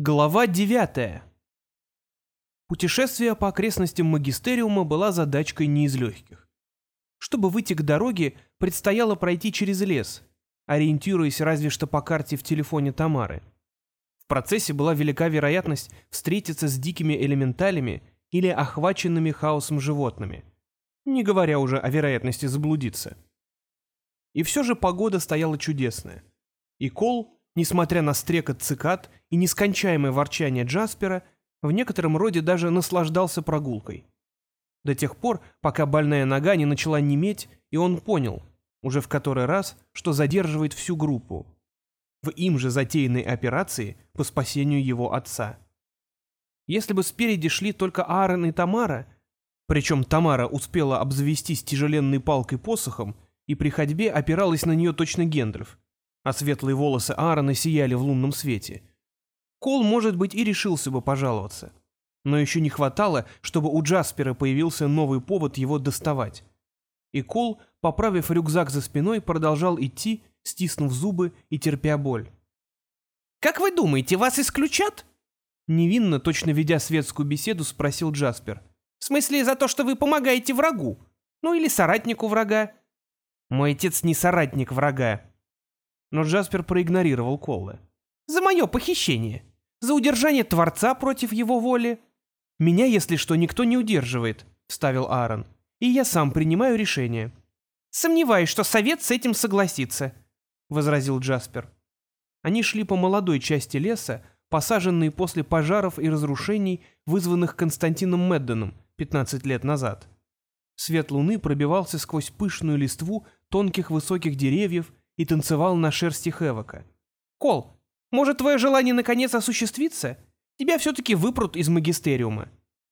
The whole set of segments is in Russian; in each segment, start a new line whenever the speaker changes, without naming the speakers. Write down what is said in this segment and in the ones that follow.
Глава 9. Путешествие по окрестностям магистериума была задачкой не из легких. Чтобы выйти к дороге, предстояло пройти через лес, ориентируясь разве что по карте в телефоне Тамары. В процессе была велика вероятность встретиться с дикими элементалями или охваченными хаосом животными, не говоря уже о вероятности заблудиться. И все же погода стояла чудесная. И Кол несмотря на стрекот цикад и нескончаемое ворчание Джаспера, в некотором роде даже наслаждался прогулкой. До тех пор, пока больная нога не начала неметь, и он понял, уже в который раз, что задерживает всю группу. В им же затеянной операции по спасению его отца. Если бы спереди шли только Аарон и Тамара, причем Тамара успела обзавестись тяжеленной палкой-посохом и при ходьбе опиралась на нее точно Гендальф, а светлые волосы Аарона сияли в лунном свете. Кол, может быть, и решился бы пожаловаться. Но еще не хватало, чтобы у Джаспера появился новый повод его доставать. И Кол, поправив рюкзак за спиной, продолжал идти, стиснув зубы и терпя боль.
«Как вы думаете, вас исключат?»
Невинно, точно ведя светскую беседу, спросил Джаспер.
«В смысле, за то, что вы помогаете врагу? Ну или соратнику врага?»
«Мой отец не соратник врага», но Джаспер проигнорировал Колла.
«За мое похищение! За удержание Творца против его воли!»
«Меня, если что, никто не удерживает», — вставил Аарон. «И я сам принимаю решение».
«Сомневаюсь, что совет с этим согласится», — возразил Джаспер.
Они шли по молодой части леса, посаженные после пожаров и разрушений, вызванных Константином Медденом 15 лет назад. Свет луны пробивался сквозь пышную листву тонких высоких деревьев и танцевал на шерсти Хэвока.
«Кол, может, твое желание наконец осуществится? Тебя все-таки выпрут из магистериума.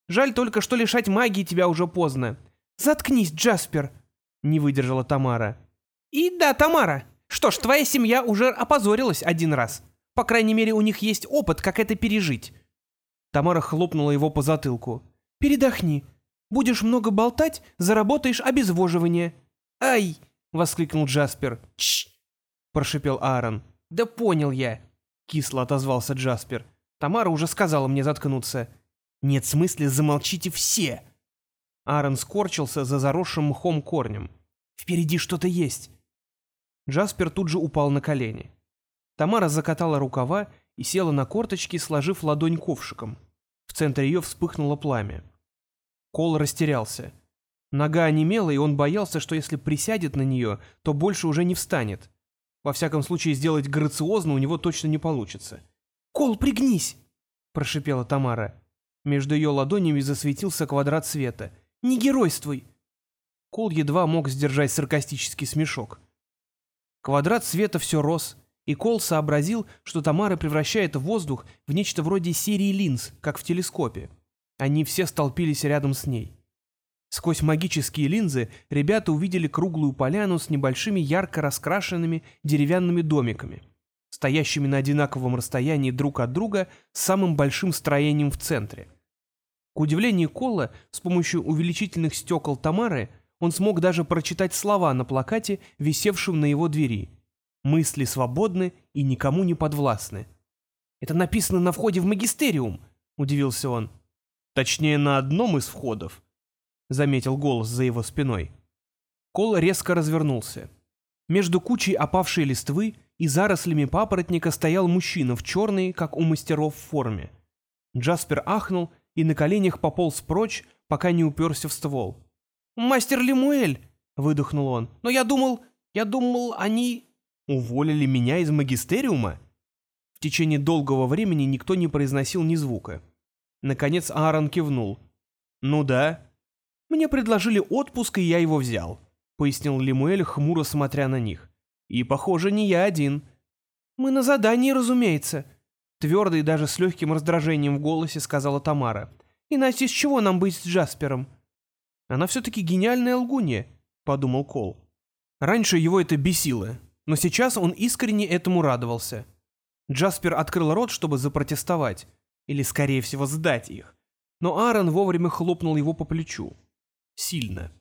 Жаль только, что лишать магии тебя уже поздно. Заткнись, Джаспер!» — не выдержала Тамара. «И да, Тамара. Что ж, твоя семья уже опозорилась один раз. По крайней мере, у них есть опыт, как это пережить».
Тамара хлопнула его по затылку.
«Передохни. Будешь много болтать, заработаешь обезвоживание».
«Ай!» — воскликнул Джаспер.
«Чш!
Прошипел Аарон.
«Да понял я», —
кисло отозвался Джаспер. «Тамара уже сказала мне заткнуться».
«Нет смысла, замолчите все!»
Аарон скорчился за заросшим мхом корнем.
«Впереди что-то есть!»
Джаспер тут же упал на колени. Тамара закатала рукава и села на корточки, сложив ладонь ковшиком. В центре ее вспыхнуло пламя. Кол растерялся. Нога онемела, и он боялся, что если присядет на нее, то больше уже не встанет. Во всяком случае, сделать грациозно у него точно не получится.
«Кол, пригнись!» — прошипела Тамара.
Между ее ладонями засветился квадрат света.
«Не геройствуй!»
Кол едва мог сдержать саркастический смешок. Квадрат света все рос, и Кол сообразил, что Тамара превращает воздух в нечто вроде серии линз, как в телескопе. Они все столпились рядом с ней. Сквозь магические линзы ребята увидели круглую поляну с небольшими ярко раскрашенными деревянными домиками, стоящими на одинаковом расстоянии друг от друга с самым большим строением в центре. К удивлению Колла, с помощью увеличительных стекол Тамары он смог даже прочитать слова на плакате, висевшем на его двери. «Мысли свободны и никому не подвластны».
«Это написано на входе в магистериум», — удивился он.
«Точнее, на одном из входов», — заметил голос за его спиной. Кол резко развернулся. Между кучей опавшей листвы и зарослями папоротника стоял мужчина в черной, как у мастеров, форме. Джаспер ахнул и на коленях пополз прочь, пока не уперся в ствол.
«Мастер Лемуэль!» — выдохнул он. «Но я думал... я думал, они...»
«Уволили меня из магистериума?» В течение долгого времени никто не произносил ни звука. Наконец Аарон кивнул. «Ну да, «Мне предложили отпуск, и я его взял», — пояснил Лемуэль, хмуро смотря на них. «И, похоже, не я один».
«Мы на задании, разумеется», —
твердо и даже с легким раздражением в голосе сказала Тамара.
«Иначе с чего нам быть с Джаспером?»
«Она все-таки гениальная лгунья», — подумал Кол. Раньше его это бесило, но сейчас он искренне этому радовался. Джаспер открыл рот, чтобы запротестовать, или, скорее всего, сдать их. Но Аарон вовремя хлопнул его по плечу сильно.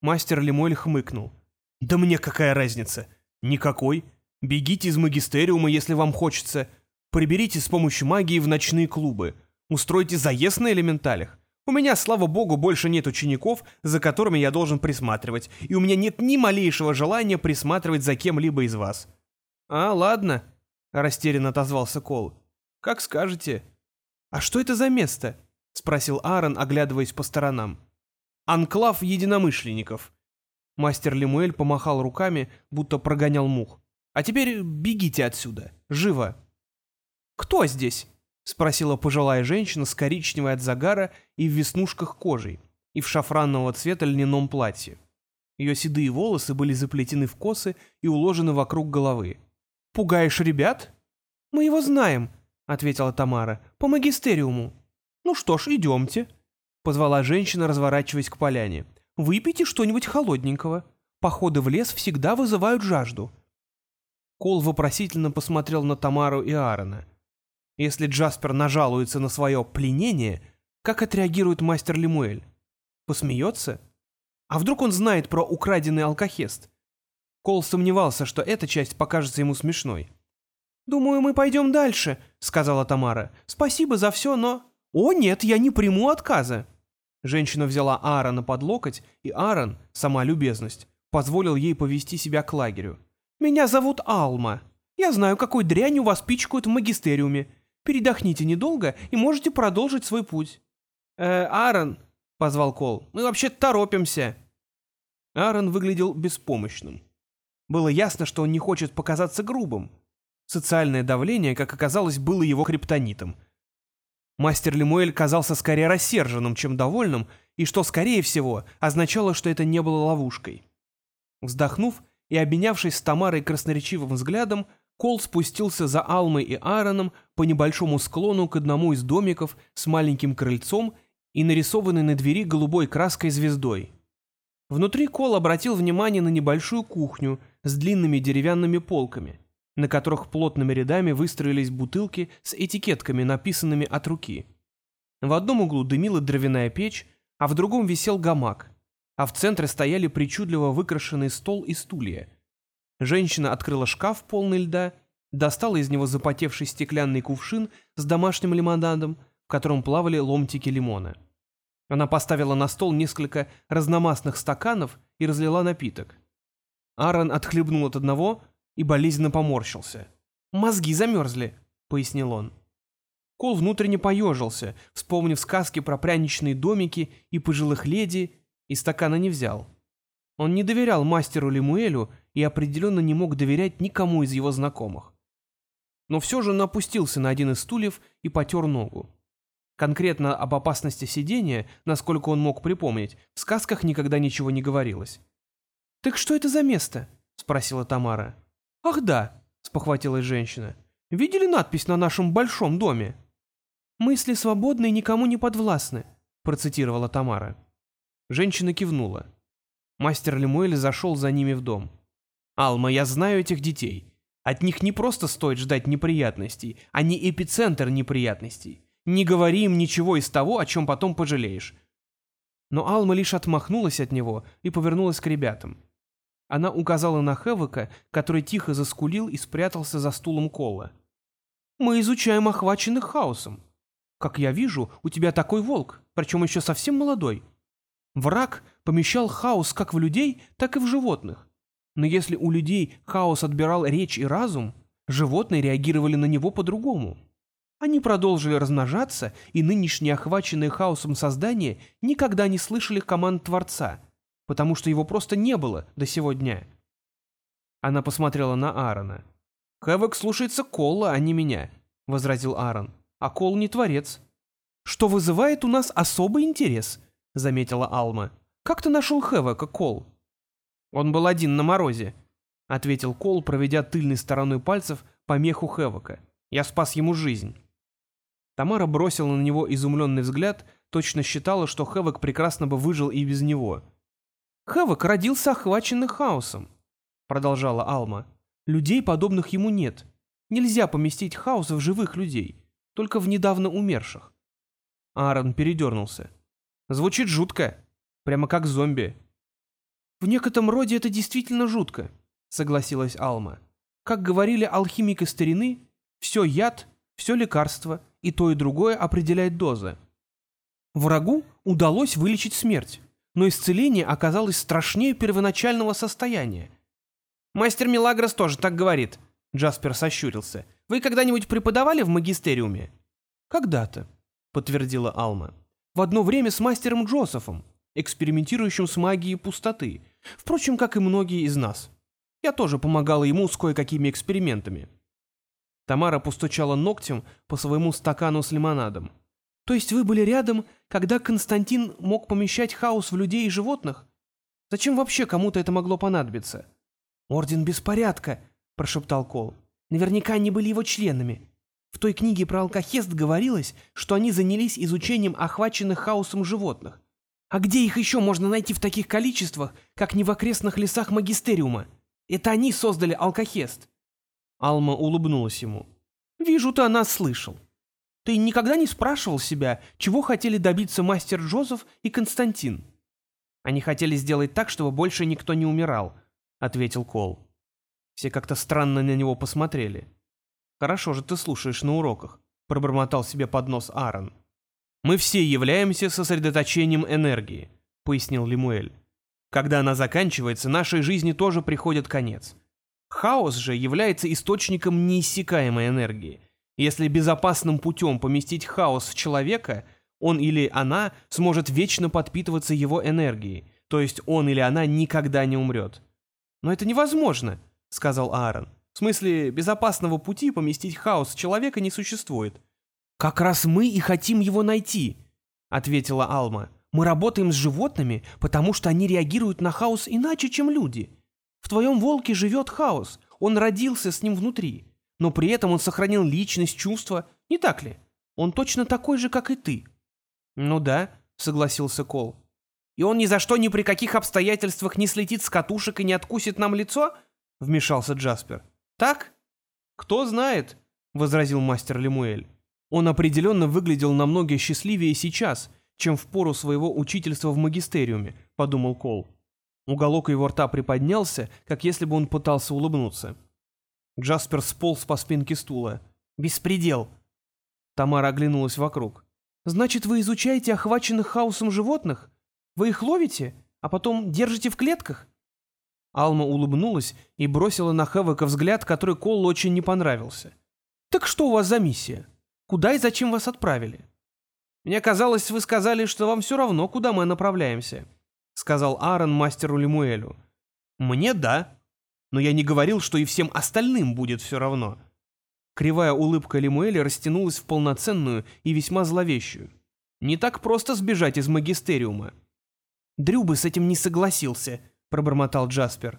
Мастер Лемоль хмыкнул. «Да мне какая разница? Никакой. Бегите из магистериума, если вам хочется. Приберите с помощью магии в ночные клубы. Устройте заезд на элементалях. У меня, слава богу, больше нет учеников, за которыми я должен присматривать, и у меня нет ни малейшего желания присматривать за кем-либо из вас».
«А, ладно», — растерянно отозвался Кол. «Как скажете». «А что это за место?» — спросил Аарон, оглядываясь по сторонам. «Анклав единомышленников». Мастер Лемуэль помахал руками, будто прогонял мух. «А теперь бегите отсюда. Живо!» «Кто здесь?» — спросила пожилая женщина с коричневой от загара и в веснушках кожей, и в шафранного цвета льняном платье. Ее седые волосы были заплетены в косы и уложены вокруг головы. «Пугаешь ребят?» «Мы его знаем», — ответила Тамара, — «по магистериуму». «Ну что ж, идемте», — позвала женщина, разворачиваясь к поляне. «Выпейте что-нибудь холодненького. Походы в лес всегда вызывают жажду». Кол вопросительно посмотрел на Тамару и Аарона. Если Джаспер нажалуется на свое пленение, как отреагирует мастер Лемуэль? Посмеется? А вдруг он знает про украденный алкохест? Кол сомневался, что эта часть покажется ему смешной. «Думаю, мы пойдем дальше», — сказала Тамара. «Спасибо за все, но...» «О, нет, я не приму отказа». Женщина взяла Аарона под локоть, и Аарон, сама любезность, позволил ей повести себя к лагерю. «Меня зовут Алма. Я знаю, какой дрянь у вас пичкают в магистериуме. Передохните недолго и можете продолжить свой путь». «Э, Аарон», — позвал Кол, — «мы вообще торопимся». Аарон выглядел беспомощным. Было ясно, что он не хочет показаться грубым. Социальное давление, как оказалось, было его криптонитом. Мастер Лемуэль казался скорее рассерженным, чем довольным, и что, скорее всего, означало, что это не было ловушкой. Вздохнув и обменявшись с Тамарой красноречивым взглядом, Кол спустился за Алмой и Аароном по небольшому склону к одному из домиков с маленьким крыльцом и нарисованной на двери голубой краской звездой. Внутри Кол обратил внимание на небольшую кухню с длинными деревянными полками, на которых плотными рядами выстроились бутылки с этикетками, написанными от руки. В одном углу дымила дровяная печь, а в другом висел гамак, а в центре стояли причудливо выкрашенный стол и стулья – Женщина открыла шкаф полный льда, достала из него запотевший стеклянный кувшин с домашним лимонадом, в котором плавали ломтики лимона. Она поставила на стол несколько разномастных стаканов и разлила напиток. Аарон отхлебнул от одного и болезненно поморщился. «Мозги замерзли», — пояснил он. Кол внутренне поежился, вспомнив сказки про пряничные домики и пожилых леди, и стакана не взял. Он не доверял мастеру Лемуэлю и определенно не мог доверять никому из его знакомых. Но все же напустился на один из стульев и потер ногу. Конкретно об опасности сидения, насколько он мог припомнить, в сказках никогда ничего не говорилось. «Так что это за место?» — спросила Тамара. «Ах да», — спохватилась женщина. «Видели надпись на нашем большом доме?» «Мысли свободны и никому не подвластны», — процитировала Тамара. Женщина кивнула. Мастер Лемуэль зашел за ними в дом. «Алма, я знаю этих детей. От них не просто стоит ждать неприятностей, они эпицентр неприятностей. Не говори им ничего из того, о чем потом пожалеешь». Но Алма лишь отмахнулась от него и повернулась к ребятам. Она указала на Хевока, который тихо заскулил и спрятался за стулом Колла. «Мы изучаем охваченных хаосом. Как я вижу, у тебя такой волк, причем еще совсем молодой. Враг помещал хаос как в людей, так и в животных. Но если у людей хаос отбирал речь и разум, животные реагировали на него по-другому. Они продолжили размножаться, и нынешние охваченные хаосом создания никогда не слышали команд Творца, потому что его просто не было до сего дня. Она посмотрела на Аарона. «Хэвок слушается Колла, а не меня», — возразил Аарон. «А Кол не Творец». «Что вызывает у нас особый интерес», — заметила Алма. «Как ты нашел Хэвока, Кол?» «Он был один на морозе», — ответил Кол, проведя тыльной стороной пальцев по меху Хэвока. «Я спас ему жизнь». Тамара бросила на него изумленный взгляд, точно считала, что Хэвок прекрасно бы выжил и без него. «Хэвок родился охваченный хаосом», — продолжала Алма. «Людей, подобных ему, нет. Нельзя поместить хаос в живых людей, только в недавно умерших». Аарон передернулся. Звучит жутко. Прямо как зомби. В некотором роде это действительно жутко, согласилась Алма. Как говорили алхимики старины, все яд,
все лекарство, и то и другое определяет дозы. Врагу удалось вылечить смерть, но исцеление оказалось страшнее первоначального состояния.
«Мастер Милагрос тоже так говорит», — Джаспер сощурился. «Вы когда-нибудь преподавали в магистериуме?»
«Когда-то», — подтвердила Алма. «В одно время с мастером Джозефом, экспериментирующим с магией пустоты, впрочем, как и многие из нас. Я тоже помогала ему с кое-какими экспериментами». Тамара постучала ногтем по своему стакану с лимонадом. «То есть вы были рядом, когда Константин мог помещать хаос в людей и животных? Зачем вообще кому-то это могло понадобиться?» «Орден беспорядка», — прошептал Кол. «Наверняка они были его членами. В той книге про алкохест говорилось, что они занялись изучением охваченных хаосом животных. А где их еще можно найти в таких количествах, как не в окрестных лесах Магистериума? Это они создали алкохест. Алма улыбнулась ему. «Вижу, ты о нас слышал. Ты никогда не спрашивал себя, чего хотели добиться мастер Джозеф и Константин?» «Они хотели сделать так, чтобы больше никто не умирал», — ответил Кол. Все как-то странно на него посмотрели. «Хорошо же ты слушаешь на уроках», — пробормотал себе под нос Аарон. «Мы все являемся сосредоточением энергии», — пояснил Лимуэль. «Когда она заканчивается, нашей жизни тоже приходит конец. Хаос же является источником неиссякаемой энергии. Если безопасным путем поместить хаос в человека, он или она сможет вечно подпитываться его энергией, то есть он или она никогда не умрет. «Но это невозможно», — сказал Аарон. «В смысле, безопасного пути поместить хаос в человека не существует». «Как раз мы и хотим его найти», — ответила Алма. «Мы работаем с животными, потому что они реагируют на хаос иначе, чем люди. В твоем волке живет хаос, он родился с ним внутри. Но при этом он сохранил личность, чувства, не так ли? Он точно такой же, как и ты». «Ну да», — согласился Кол. «И он ни за что ни при каких обстоятельствах не слетит с катушек и не откусит нам лицо?» — вмешался Джаспер. «Так?» «Кто знает», — возразил мастер Лемуэль. Он определенно выглядел намного счастливее сейчас, чем в пору своего учительства в магистериуме, подумал Кол. Уголок его рта приподнялся, как если бы он пытался улыбнуться. Джаспер сполз по спинке стула. «Беспредел!» Тамара оглянулась вокруг. «Значит, вы изучаете охваченных хаосом животных? Вы их ловите, а потом держите в клетках?» Алма улыбнулась и бросила на Хэвока взгляд, который Колу очень не понравился. «Так что у вас за миссия? Куда и зачем вас отправили?» «Мне казалось, вы сказали, что вам все равно, куда мы направляемся», — сказал Аарон мастеру Лемуэлю. «Мне да, но я не говорил, что и всем остальным будет все равно». Кривая улыбка Лемуэля растянулась в полноценную и весьма зловещую. «Не так просто сбежать из магистериума». «Дрю бы с этим не согласился», — пробормотал Джаспер.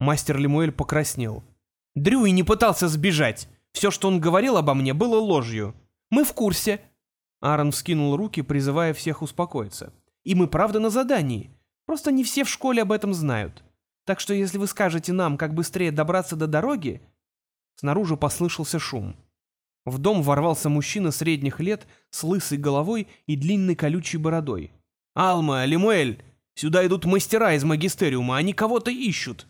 Мастер Лемуэль покраснел. «Дрю и не пытался сбежать. Все, что он говорил обо мне, было ложью. Мы в курсе». Аарон вскинул руки, призывая всех успокоиться. И мы правда на задании. Просто не все в школе об этом знают. Так что если вы скажете нам, как быстрее добраться до дороги...» Снаружи послышался шум. В дом ворвался мужчина средних лет с лысой головой и длинной колючей бородой. «Алма, Лемуэль, сюда идут мастера из магистериума, они кого-то ищут!»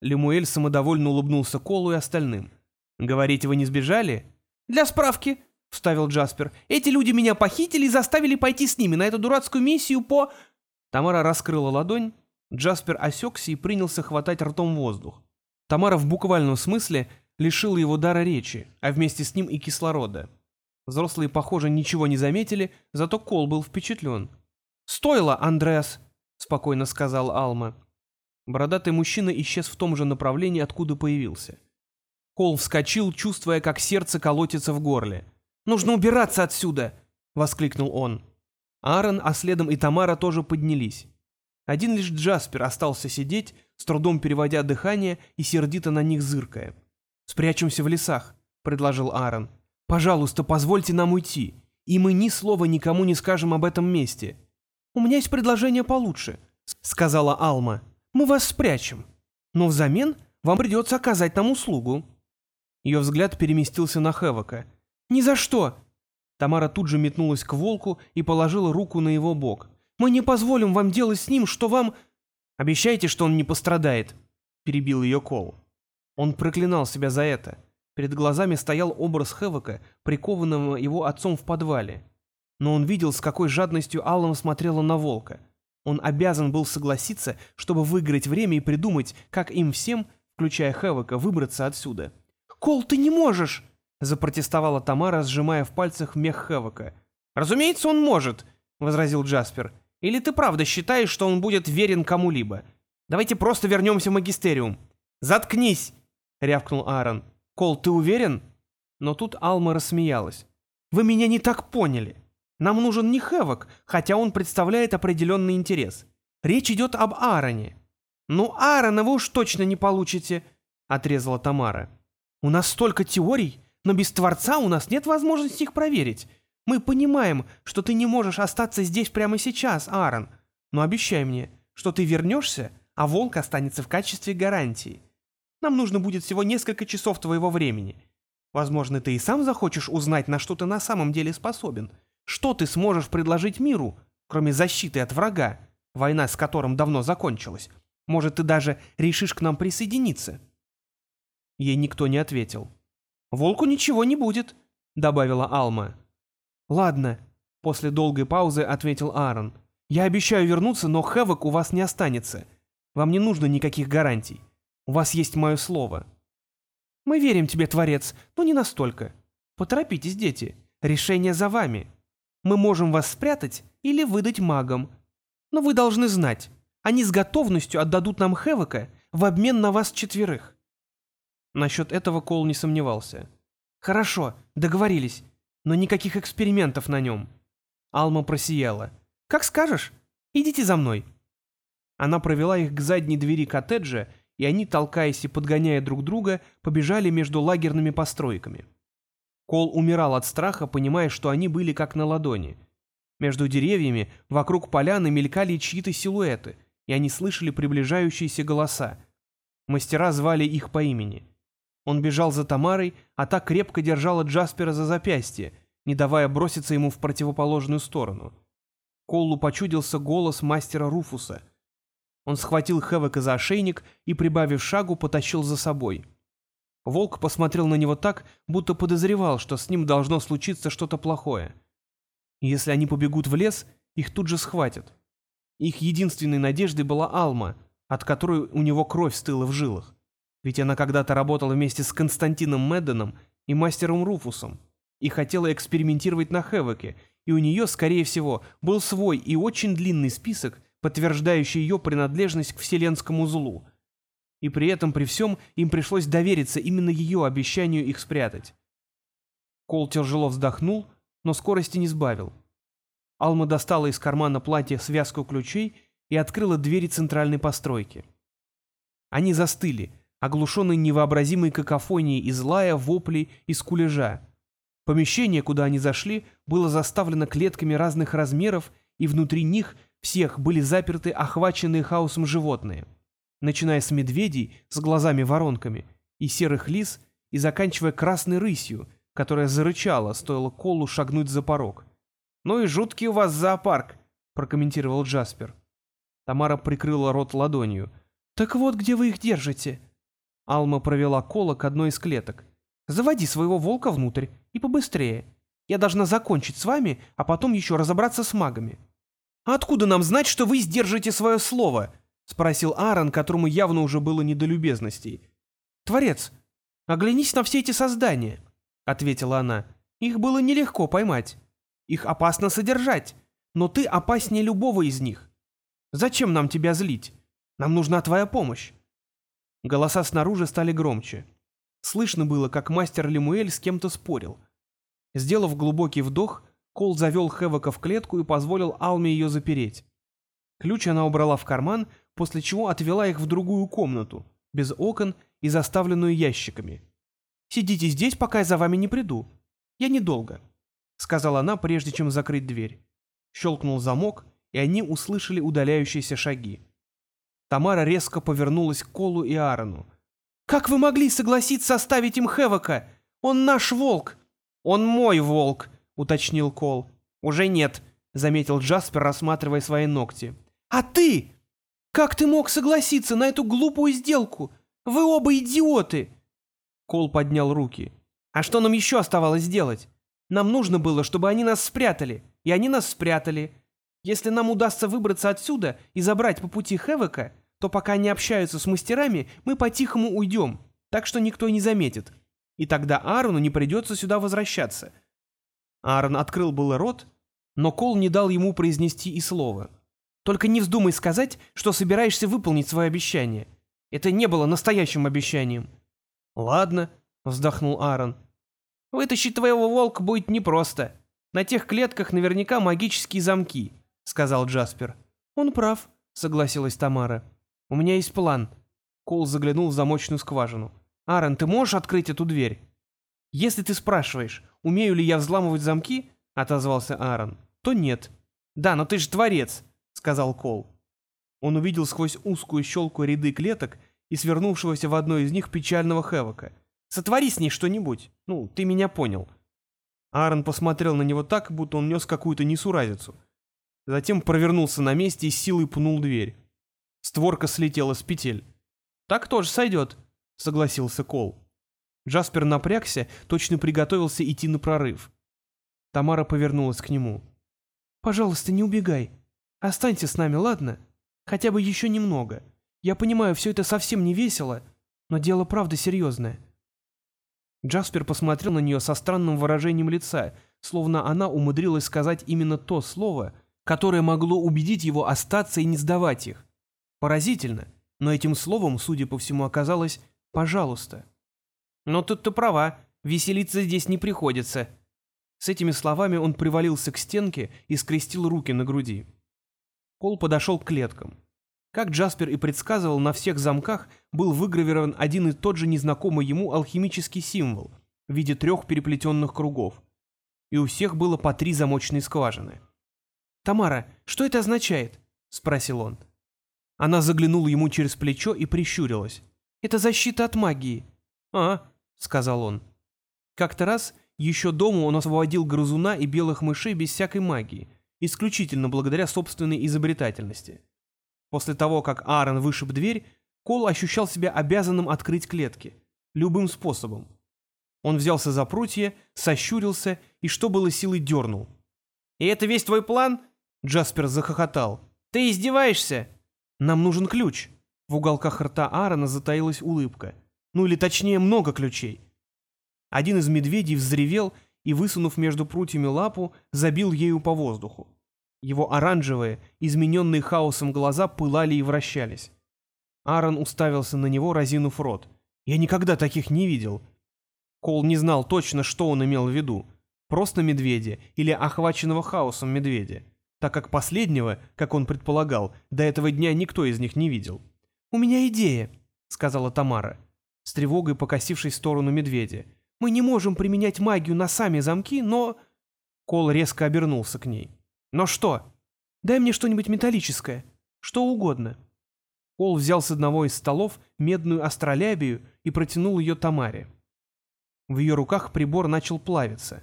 Лемуэль самодовольно улыбнулся Колу и остальным. «Говорите, вы не сбежали?» «Для справки, — вставил Джаспер. «Эти люди меня похитили и заставили пойти с ними на эту дурацкую миссию по...» Тамара раскрыла ладонь, Джаспер осекся и принялся хватать ртом воздух. Тамара в буквальном смысле лишила его дара речи, а вместе с ним и кислорода. Взрослые, похоже, ничего не заметили, зато Кол был впечатлен. «Стоило, Андреас!» — спокойно сказал Алма. Бородатый мужчина исчез в том же направлении, откуда появился. Кол вскочил, чувствуя, как сердце колотится в горле. Нужно убираться отсюда!» — воскликнул он. Аарон, а следом и Тамара тоже поднялись. Один лишь Джаспер остался сидеть, с трудом переводя дыхание и сердито на них зыркая. «Спрячемся в лесах», — предложил Аарон. «Пожалуйста, позвольте нам уйти, и мы ни слова никому не скажем об этом месте». «У меня есть предложение получше», — сказала Алма. «Мы вас спрячем, но взамен вам придется оказать нам услугу». Ее взгляд переместился на Хевока — «Ни за что!» Тамара тут же метнулась к волку и положила руку на его бок. «Мы не позволим вам делать с ним, что вам...» «Обещайте, что он не пострадает», — перебил ее Кол. Он проклинал себя за это. Перед глазами стоял образ Хэвока, прикованного его отцом в подвале. Но он видел, с какой жадностью Аллан смотрела на волка. Он обязан был согласиться, чтобы выиграть время и придумать, как им всем, включая Хэвока, выбраться отсюда.
«Кол, ты не можешь!»
— запротестовала Тамара, сжимая в пальцах мех Хэвока.
«Разумеется, он может!» — возразил Джаспер. «Или ты правда считаешь, что он будет верен кому-либо? Давайте просто вернемся в магистериум». «Заткнись!» — рявкнул Аарон. «Кол, ты уверен?»
Но тут Алма рассмеялась.
«Вы меня не так поняли. Нам нужен не Хэвок, хотя он представляет определенный интерес. Речь идет об Аароне». «Ну, Аарона вы уж точно не получите», — отрезала Тамара. «У нас столько теорий, но без Творца у нас нет возможности их проверить. Мы понимаем, что ты не можешь остаться здесь прямо сейчас, Аарон, но обещай мне, что ты вернешься, а волк останется в качестве гарантии. Нам нужно будет всего несколько часов твоего времени. Возможно, ты и сам захочешь узнать, на что ты на самом деле способен. Что ты сможешь предложить миру, кроме защиты от врага, война с которым давно закончилась? Может, ты даже решишь к нам присоединиться?»
Ей никто не ответил.
«Волку ничего не будет», — добавила Алма.
«Ладно», — после долгой паузы ответил Аарон. «Я обещаю вернуться, но Хэвок у вас не останется. Вам не нужно никаких гарантий. У вас есть мое слово».
«Мы верим тебе, Творец, но не настолько. Поторопитесь, дети. Решение за вами. Мы можем вас спрятать или выдать магам. Но вы должны знать, они с готовностью отдадут нам Хевока в обмен на вас четверых».
Насчет этого Кол не сомневался.
«Хорошо, договорились, но никаких экспериментов на нем».
Алма просияла.
«Как скажешь. Идите за мной».
Она провела их к задней двери коттеджа и они, толкаясь и подгоняя друг друга, побежали между лагерными постройками. Кол умирал от страха, понимая, что они были как на ладони. Между деревьями, вокруг поляны мелькали чьи-то силуэты, и они слышали приближающиеся голоса. Мастера звали их по имени. Он бежал за Тамарой, а та крепко держала Джаспера за запястье, не давая броситься ему в противоположную сторону. Коллу почудился голос мастера Руфуса — он схватил Хэвека за ошейник и, прибавив шагу, потащил за собой. Волк посмотрел на него так, будто подозревал, что с ним должно случиться что-то плохое. Если они побегут в лес, их тут же схватят. Их единственной надеждой была Алма, от которой у него кровь стыла в жилах. Ведь она когда-то работала вместе с Константином Медденом и мастером Руфусом и хотела экспериментировать на Хэвоке, и у нее, скорее всего, был свой и очень длинный список, подтверждающий ее принадлежность к вселенскому злу. И при этом, при всем, им пришлось довериться именно ее обещанию их спрятать. Кол тяжело вздохнул, но скорости не сбавил. Алма достала из кармана платья связку ключей и открыла двери центральной постройки. Они застыли, оглушенные невообразимой какофонией из лая, воплей и скулежа. Помещение, куда они зашли, было заставлено клетками разных размеров, и внутри них всех были заперты охваченные хаосом животные, начиная с медведей с глазами-воронками и серых лис и заканчивая красной рысью, которая зарычала, стоило Колу шагнуть за порог. «Ну и жуткий у вас зоопарк», — прокомментировал Джаспер. Тамара прикрыла рот ладонью.
«Так вот, где вы их держите?»
Алма провела Кола к одной из клеток.
«Заводи своего волка внутрь, и побыстрее. Я должна закончить с вами, а потом еще разобраться с магами».
«А откуда нам знать, что вы сдержите свое слово?» — спросил Аарон, которому явно уже было не до любезностей.
«Творец, оглянись на все эти создания», — ответила она. «Их было нелегко поймать. Их опасно содержать, но ты опаснее любого из них. Зачем нам тебя злить? Нам нужна твоя помощь».
Голоса снаружи стали громче. Слышно было, как мастер Лемуэль с кем-то спорил. Сделав глубокий вдох, Кол завел Хэвока в клетку и позволил Алме ее запереть. Ключ она убрала в карман, после чего отвела их в другую комнату, без окон и заставленную ящиками.
«Сидите здесь, пока я за вами не приду. Я недолго», — сказала она, прежде чем закрыть дверь.
Щелкнул замок, и они услышали удаляющиеся шаги. Тамара резко повернулась к Колу и Аарону.
«Как вы могли согласиться оставить им Хэвока? Он наш волк!»
«Он мой волк!» уточнил Кол.
«Уже нет», — заметил Джаспер, рассматривая свои ногти.
«А ты? Как ты мог согласиться на эту глупую сделку? Вы оба идиоты!»
Кол поднял руки. «А что нам еще оставалось сделать? Нам нужно было, чтобы они нас спрятали, и они нас спрятали. Если нам удастся выбраться отсюда и забрать по пути Хевека, то пока они общаются с мастерами, мы по-тихому уйдем, так что никто не заметит. И тогда Аарону не придется сюда возвращаться». Аарон открыл было рот, но Кол не дал ему произнести и слова. «Только не вздумай сказать, что собираешься выполнить свое обещание. Это не было настоящим обещанием». «Ладно», — вздохнул Аарон. «Вытащить твоего волка будет непросто. На тех клетках наверняка магические замки», — сказал Джаспер. «Он прав», — согласилась Тамара. «У меня есть план». Кол заглянул в замочную скважину. «Аарон, ты можешь открыть эту дверь?» «Если ты спрашиваешь, умею ли я взламывать замки», — отозвался Аарон, — «то нет». «Да, но ты же творец», — сказал Кол. Он увидел сквозь узкую щелку ряды клеток и свернувшегося в одной из них печального Хевока. «Сотвори с ней что-нибудь. Ну, ты меня понял». Аарон посмотрел на него так, будто он нес какую-то несуразицу. Затем провернулся на месте и силой пнул дверь. Створка слетела с петель. «Так тоже сойдет», — согласился Кол. Джаспер напрягся, точно приготовился идти на прорыв. Тамара повернулась к нему. «Пожалуйста, не убегай. Останься с нами, ладно? Хотя бы еще немного. Я понимаю, все это совсем не весело, но дело правда серьезное». Джаспер посмотрел на нее со странным выражением лица, словно она умудрилась сказать именно то слово, которое могло убедить его остаться и не сдавать их. Поразительно, но этим словом, судя по всему, оказалось «пожалуйста». «Но тут ты права, веселиться здесь не приходится». С этими словами он привалился к стенке и скрестил руки на груди. Кол подошел к клеткам. Как Джаспер и предсказывал, на всех замках был выгравирован один и тот же незнакомый ему алхимический символ в виде трех переплетенных кругов. И у всех было по три замочные скважины. «Тамара, что это означает?» — спросил он. Она заглянула ему через плечо и прищурилась. «Это защита от магии». «А», — сказал он. Как-то раз еще дома он освободил грызуна и белых мышей без всякой магии, исключительно благодаря собственной изобретательности. После того, как Аарон вышиб дверь, Кол ощущал себя обязанным открыть клетки. Любым способом. Он взялся за прутья, сощурился и, что было силой, дернул. «И это весь твой план?» Джаспер захохотал. «Ты издеваешься?» «Нам нужен ключ». В уголках рта Аарона затаилась улыбка. Ну или точнее, много ключей. Один из медведей взревел и, высунув между прутьями лапу, забил ею по воздуху. Его оранжевые, измененные хаосом глаза пылали и вращались. Аарон уставился на него, разинув рот. «Я никогда таких не видел». Кол не знал точно, что он имел в виду. Просто медведя или охваченного хаосом медведя, так как последнего, как он предполагал, до этого дня никто из них не видел. «У меня идея», — сказала Тамара, с тревогой покосившись в сторону медведя. «Мы не можем применять магию на сами замки, но...» Кол резко обернулся к ней. «Но что? Дай мне что-нибудь металлическое. Что угодно». Кол взял с одного из столов медную астролябию и протянул ее Тамаре. В ее руках прибор начал плавиться.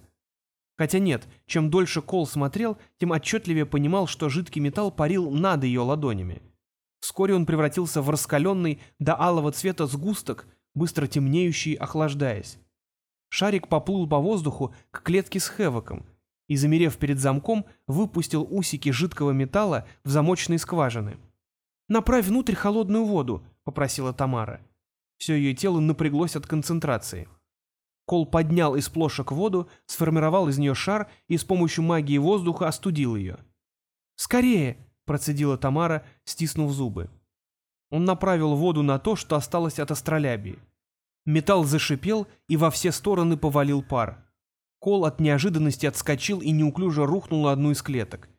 Хотя нет, чем дольше Кол смотрел, тем отчетливее понимал, что жидкий металл парил над ее ладонями. Вскоре он превратился в раскаленный до алого цвета сгусток, быстро темнеющий, охлаждаясь. Шарик поплыл по воздуху к клетке с Хевоком, и, замерев перед замком, выпустил усики жидкого металла в замочные скважины. «Направь внутрь холодную воду», — попросила Тамара. Все ее тело напряглось от концентрации. Кол поднял из плошек воду, сформировал из нее шар и с помощью магии воздуха остудил ее. «Скорее!» — процедила Тамара, стиснув зубы. Он направил воду на то, что осталось от астролябии. Металл зашипел и во все стороны повалил пар. Кол от неожиданности отскочил и неуклюже рухнул на одну из клеток.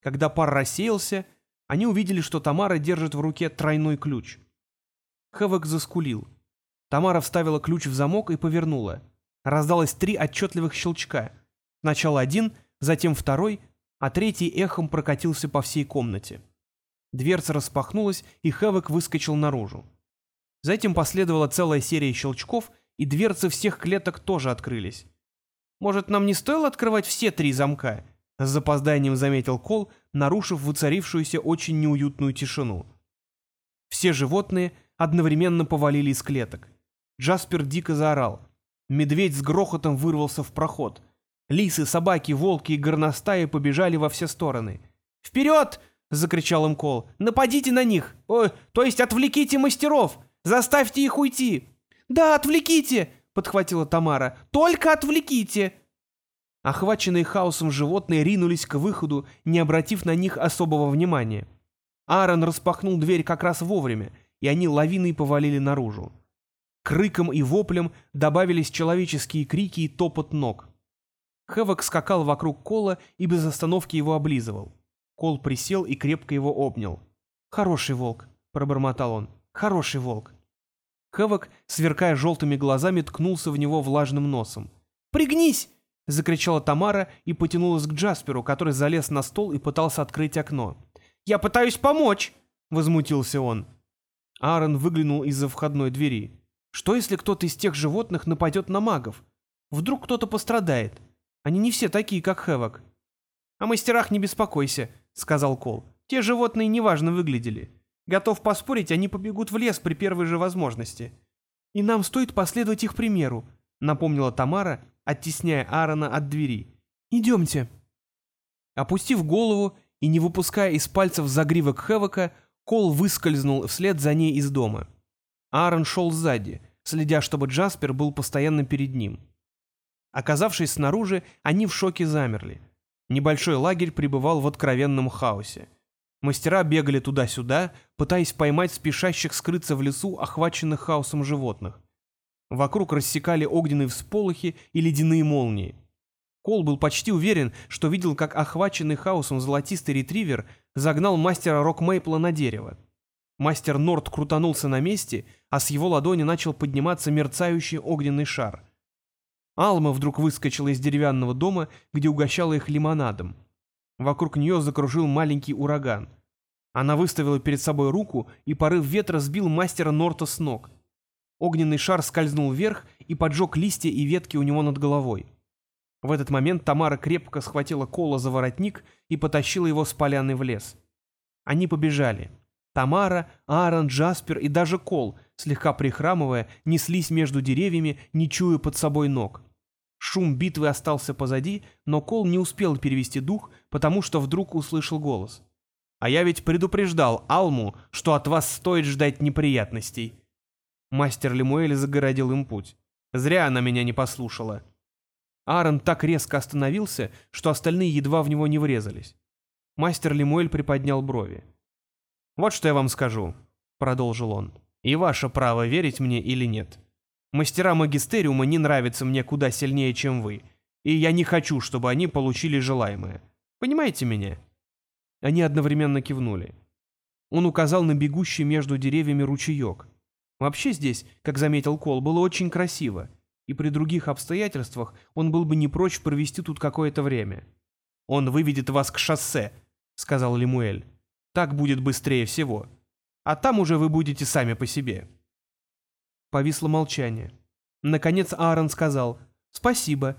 Когда пар рассеялся, они увидели, что Тамара держит в руке тройной ключ. Хэвок заскулил. Тамара вставила ключ в замок и повернула. Раздалось три отчетливых щелчка. Сначала один, затем второй, а третий эхом прокатился по всей комнате. Дверца распахнулась, и Хэвок выскочил наружу. Затем последовала целая серия щелчков, и дверцы всех клеток тоже открылись. Может, нам не стоило открывать все три замка?» С запозданием заметил Кол, нарушив воцарившуюся очень неуютную тишину. Все животные одновременно повалили из клеток.
Джаспер дико заорал. Медведь с грохотом вырвался в проход. Лисы, собаки, волки и горностаи побежали во все стороны.
«Вперед!» — закричал им Кол. «Нападите на них! Ой, то есть отвлеките мастеров! Заставьте их уйти!» «Да, отвлеките!» — подхватила Тамара. «Только отвлеките!»
Охваченные хаосом животные ринулись к выходу, не обратив на них особого внимания. Аарон распахнул дверь как раз вовремя, и они лавиной повалили наружу. К рыкам и воплям добавились человеческие крики и топот ног. Хэвок скакал вокруг Кола и без остановки его облизывал. Кол присел и крепко его обнял. «Хороший волк», — пробормотал он, — «хороший волк». Хэвок, сверкая желтыми глазами, ткнулся в него влажным носом.
«Пригнись!»
— закричала Тамара и потянулась к Джасперу, который залез на стол и пытался открыть окно.
«Я пытаюсь помочь!» — возмутился он.
Аарон выглянул из-за входной двери. «Что, если кто-то из тех животных нападет на магов? Вдруг кто-то пострадает? Они не все такие, как Хэвок».
«О мастерах не беспокойся», — сказал Кол. «Те животные неважно выглядели. Готов поспорить, они побегут в лес при первой же возможности».
«И нам стоит последовать их примеру», — напомнила Тамара, оттесняя Аарона от двери. «Идемте». Опустив голову и не выпуская из пальцев загривок Хэвока, Кол выскользнул вслед за ней из дома. Аарон шел сзади, следя, чтобы Джаспер был постоянно перед ним. Оказавшись снаружи, они в шоке замерли. Небольшой лагерь пребывал в откровенном хаосе. Мастера бегали туда-сюда, пытаясь поймать спешащих скрыться в лесу охваченных хаосом животных. Вокруг рассекали огненные всполохи и ледяные молнии. Кол был почти уверен, что видел, как охваченный хаосом золотистый ретривер загнал мастера Рок Мейпла на дерево. Мастер Норт крутанулся на месте, а с его ладони начал подниматься мерцающий огненный шар. Алма вдруг выскочила из деревянного дома, где угощала их лимонадом. Вокруг нее закружил маленький ураган. Она выставила перед собой руку, и порыв ветра сбил мастера Норта с ног — Огненный шар скользнул вверх и поджег листья и ветки у него над головой. В этот момент Тамара крепко схватила Кола за воротник и потащила его с поляны в лес. Они побежали. Тамара, Аарон, Джаспер и даже Кол, слегка прихрамывая, неслись между деревьями, не чуя под собой ног. Шум битвы остался позади, но Кол не успел перевести дух, потому что вдруг услышал голос. «А я ведь предупреждал Алму, что от вас стоит ждать неприятностей. Мастер Лемуэль загородил им путь. Зря она меня не послушала. Аарон так резко остановился, что остальные едва в него не врезались. Мастер Лемуэль приподнял брови. «Вот что я вам скажу», — продолжил он. «И ваше право, верить мне или нет. Мастера магистериума не нравятся мне куда сильнее, чем вы, и я не хочу, чтобы они получили желаемое. Понимаете меня?» Они одновременно кивнули. Он указал на бегущий между деревьями ручеек. Вообще здесь, как заметил Кол, было очень красиво, и при других обстоятельствах он был бы не прочь провести тут какое-то время. «Он выведет вас к шоссе», — сказал Лемуэль. «Так будет быстрее всего. А там уже вы будете сами по себе». Повисло молчание. Наконец Аарон сказал «Спасибо».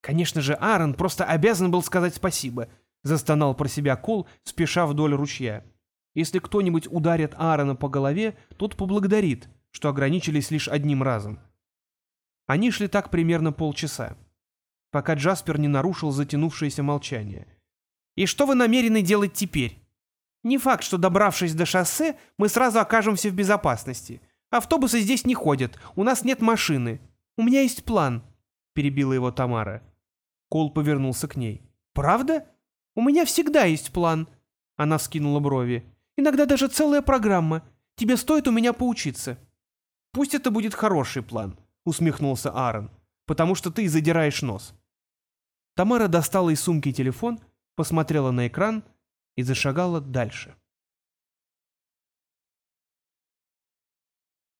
«Конечно же, Аарон просто обязан был сказать спасибо», — застонал про себя Кол, спеша вдоль ручья. Если кто-нибудь ударит Аарона по голове, тот поблагодарит, что ограничились лишь одним разом. Они шли так примерно полчаса, пока Джаспер не нарушил затянувшееся молчание. «И что вы намерены делать теперь? Не факт, что, добравшись до шоссе, мы сразу окажемся в безопасности. Автобусы здесь не ходят, у нас нет машины. У меня есть план», — перебила его Тамара. Кол повернулся к ней. «Правда? У меня всегда есть план». Она вскинула брови. Иногда даже целая программа. Тебе стоит у меня поучиться». «Пусть это будет хороший план», — усмехнулся Аарон, «потому что ты задираешь нос». Тамара достала из сумки телефон, посмотрела на экран и зашагала дальше.